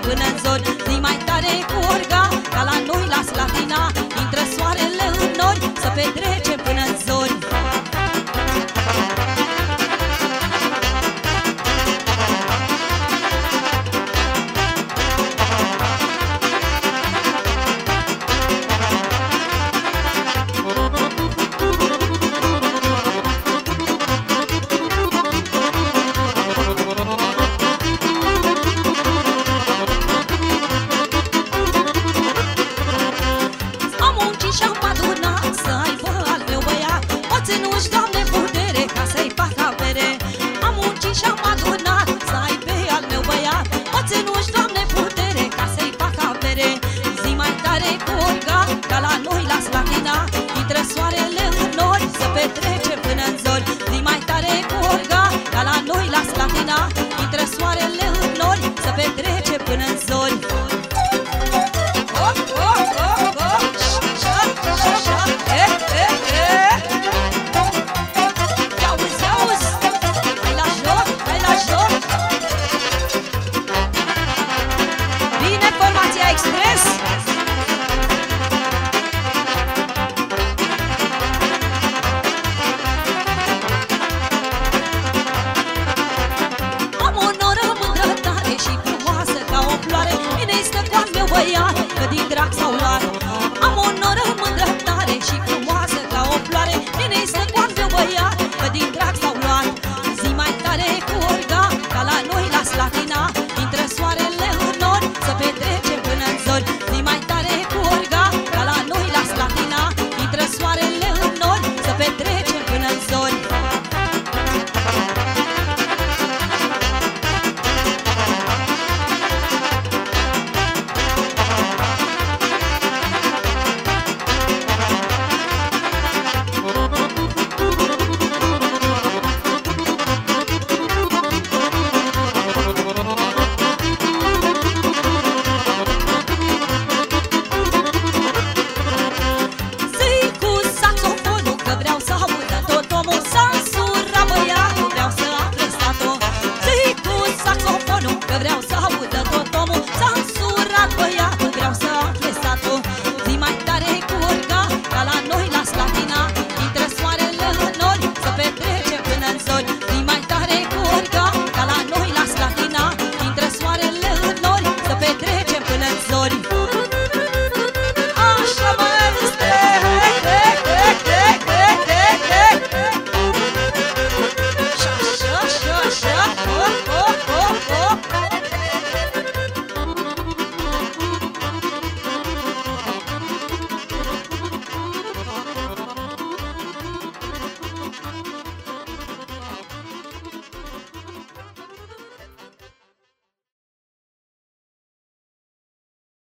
petrecem până în zori Zi mai tare cu orga, ca la noi la Slatina Intră soarele în nori, să petrecem O ținuși, Doamne, putere Ca să-i fac avere Am muncit și-am adunat Să aibă al meu băiat. O ținuși, Doamne, putere Ca să-i fac avere Zi mai tare cu orga Ca la noi la Slatina Intră soarele în nori Să petrecem până în zori. Zi mai tare cu orga Ca la noi la Slatina Intră soarele în nori Să petrecem până în zori. Oh, oh, oh, rock sound